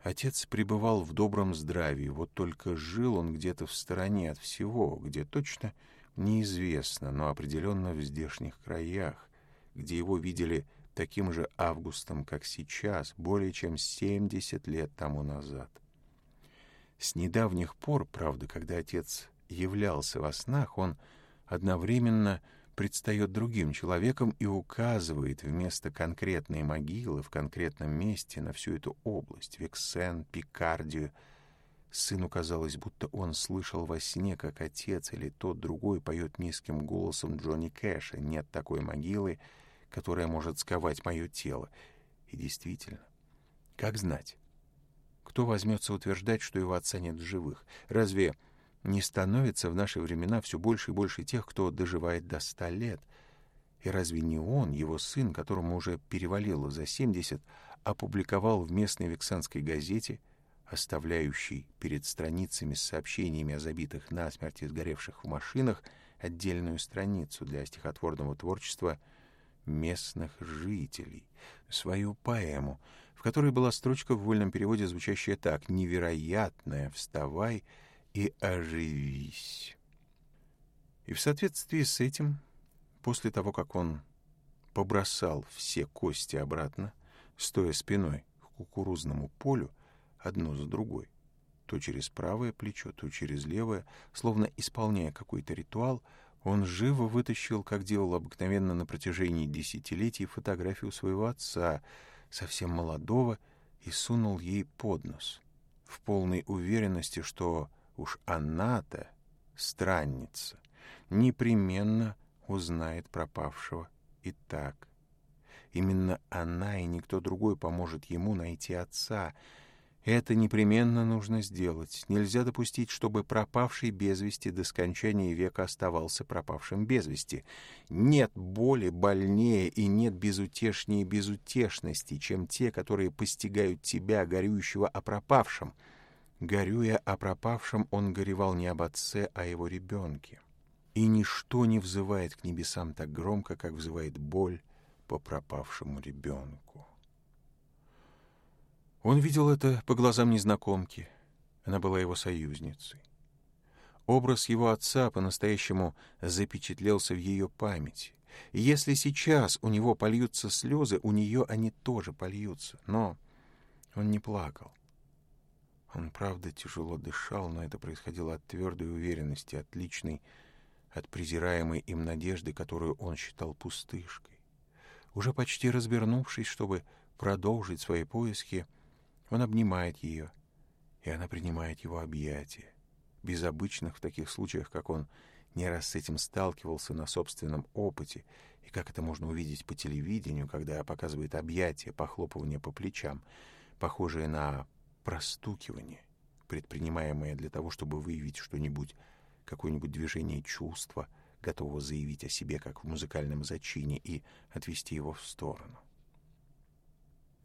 Отец пребывал в добром здравии, вот только жил он где-то в стороне от всего, где точно неизвестно, но определенно в здешних краях, где его видели таким же августом, как сейчас, более чем 70 лет тому назад. С недавних пор, правда, когда отец являлся во снах, он одновременно предстает другим человеком и указывает вместо конкретной могилы в конкретном месте на всю эту область, Вексен, Пикардию. Сыну казалось, будто он слышал во сне, как отец или тот другой поет низким голосом Джонни Кэша «Нет такой могилы, которая может сковать мое тело». И действительно, как знать? Кто возьмется утверждать, что его отца нет в живых? Разве не становится в наши времена все больше и больше тех, кто доживает до 100 лет. И разве не он, его сын, которому уже перевалило за 70, опубликовал в местной вексанской газете, оставляющей перед страницами с сообщениями о забитых насмерть и сгоревших в машинах отдельную страницу для стихотворного творчества местных жителей, свою поэму, в которой была строчка в вольном переводе, звучащая так «Невероятная, вставай!» и оживись. И в соответствии с этим, после того, как он побросал все кости обратно, стоя спиной к кукурузному полю, одну за другой, то через правое плечо, то через левое, словно исполняя какой-то ритуал, он живо вытащил, как делал обыкновенно на протяжении десятилетий, фотографию своего отца, совсем молодого, и сунул ей под нос, в полной уверенности, что Уж она-то, странница, непременно узнает пропавшего и так. Именно она и никто другой поможет ему найти отца. Это непременно нужно сделать. Нельзя допустить, чтобы пропавший без вести до скончания века оставался пропавшим без вести. Нет боли больнее и нет безутешнее безутешности, чем те, которые постигают тебя, горюющего о пропавшем — горюя о пропавшем, он горевал не об отце, а его ребенке. И ничто не взывает к небесам так громко, как взывает боль по пропавшему ребенку. Он видел это по глазам незнакомки. Она была его союзницей. Образ его отца по-настоящему запечатлелся в ее памяти. И если сейчас у него польются слезы, у нее они тоже польются. Но он не плакал. Он, правда, тяжело дышал, но это происходило от твердой уверенности, отличной от презираемой им надежды, которую он считал пустышкой. Уже почти развернувшись, чтобы продолжить свои поиски, он обнимает ее, и она принимает его объятия, без обычных в таких случаях, как он не раз с этим сталкивался на собственном опыте, и как это можно увидеть по телевидению, когда показывает объятия, похлопывание по плечам, похожие на простукивание, предпринимаемое для того, чтобы выявить что-нибудь, какое-нибудь движение чувства, готового заявить о себе как в музыкальном зачине и отвести его в сторону.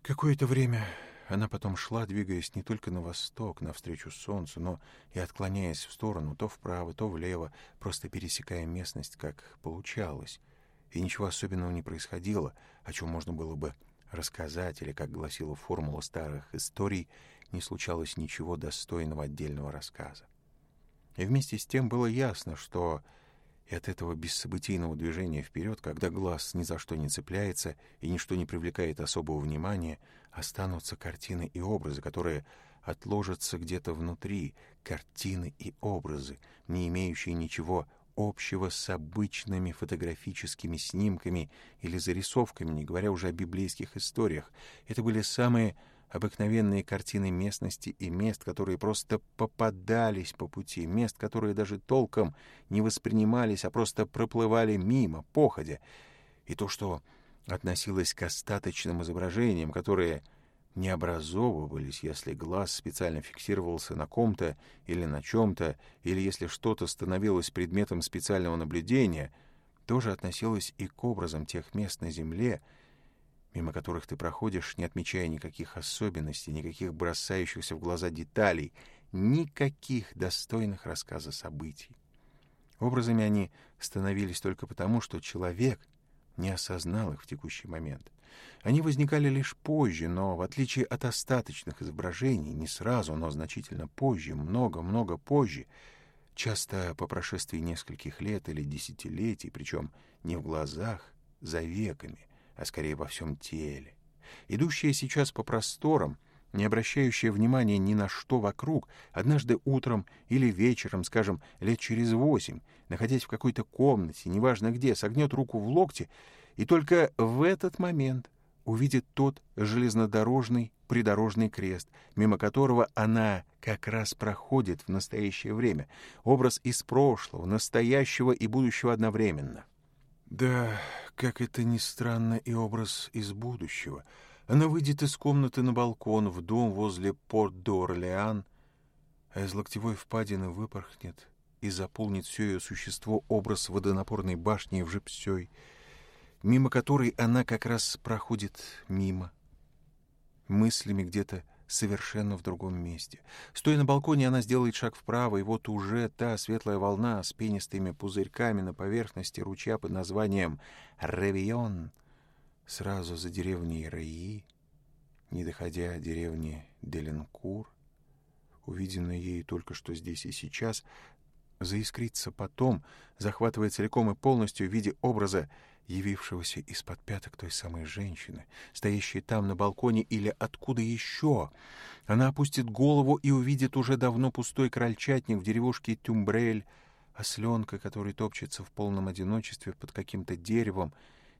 Какое-то время она потом шла, двигаясь не только на восток, навстречу солнцу, но и отклоняясь в сторону, то вправо, то влево, просто пересекая местность, как получалось. И ничего особенного не происходило, о чем можно было бы рассказать, или, как гласила формула старых историй, не случалось ничего достойного отдельного рассказа. И вместе с тем было ясно, что и от этого бессобытийного движения вперед, когда глаз ни за что не цепляется и ничто не привлекает особого внимания, останутся картины и образы, которые отложатся где-то внутри, картины и образы, не имеющие ничего общего с обычными фотографическими снимками или зарисовками, не говоря уже о библейских историях. Это были самые обыкновенные картины местности и мест, которые просто попадались по пути, мест, которые даже толком не воспринимались, а просто проплывали мимо, походя, и то, что относилось к остаточным изображениям, которые не образовывались, если глаз специально фиксировался на ком-то или на чем-то, или если что-то становилось предметом специального наблюдения, тоже относилось и к образам тех мест на Земле, мимо которых ты проходишь, не отмечая никаких особенностей, никаких бросающихся в глаза деталей, никаких достойных рассказа событий. Образами они становились только потому, что человек не осознал их в текущий момент. Они возникали лишь позже, но, в отличие от остаточных изображений, не сразу, но значительно позже, много-много позже, часто по прошествии нескольких лет или десятилетий, причем не в глазах, за веками — а скорее во всем теле. Идущая сейчас по просторам, не обращающая внимания ни на что вокруг, однажды утром или вечером, скажем, лет через восемь, находясь в какой-то комнате, неважно где, согнет руку в локте, и только в этот момент увидит тот железнодорожный придорожный крест, мимо которого она как раз проходит в настоящее время, образ из прошлого, настоящего и будущего одновременно. Да, как это ни странно, и образ из будущего. Она выйдет из комнаты на балкон, в дом возле порт Дорлеан, а из локтевой впадины выпорхнет и заполнит все ее существо образ водонапорной башни в Жипсей, мимо которой она как раз проходит мимо. Мыслями где-то совершенно в другом месте. Стоя на балконе, она сделает шаг вправо, и вот уже та светлая волна с пенистыми пузырьками на поверхности ручья под названием «Ревион» сразу за деревней Раи, не доходя деревни Деленкур, увиденная ей только что здесь и сейчас, заискрится потом, захватывая целиком и полностью в виде образа явившегося из-под пяток той самой женщины, стоящей там на балконе или откуда еще. Она опустит голову и увидит уже давно пустой крольчатник в деревушке Тюмбрель, осленка, который топчется в полном одиночестве под каким-то деревом,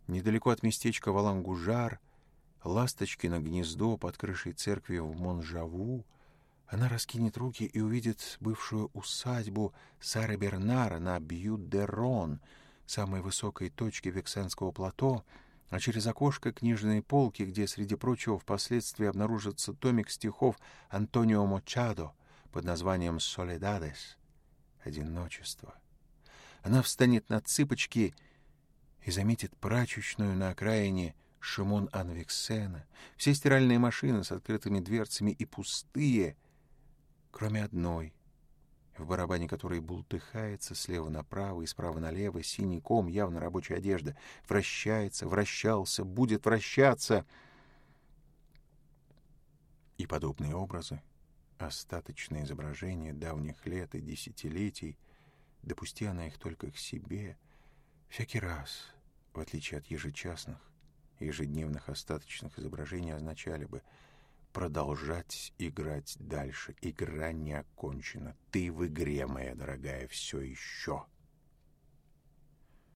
недалеко от местечка Валангужар, ласточки на гнездо под крышей церкви в Монжаву. Она раскинет руки и увидит бывшую усадьбу Сары Бернара на Бью-де-Рон — самой высокой точки Вексенского плато, а через окошко книжной полки, где, среди прочего, впоследствии обнаружится томик стихов Антонио Мочадо под названием «Соледадес» — «Одиночество». Она встанет на цыпочки и заметит прачечную на окраине Шимон Анвексена, все стиральные машины с открытыми дверцами и пустые, кроме одной, в барабане который бултыхается слева направо и справа налево синий ком явно рабочая одежда. Вращается, вращался, будет вращаться. И подобные образы, остаточные изображения давних лет и десятилетий, допусти она их только к себе, всякий раз, в отличие от ежечасных, ежедневных остаточных изображений, означали бы — продолжать играть дальше. Игра не окончена. Ты в игре, моя дорогая, все еще.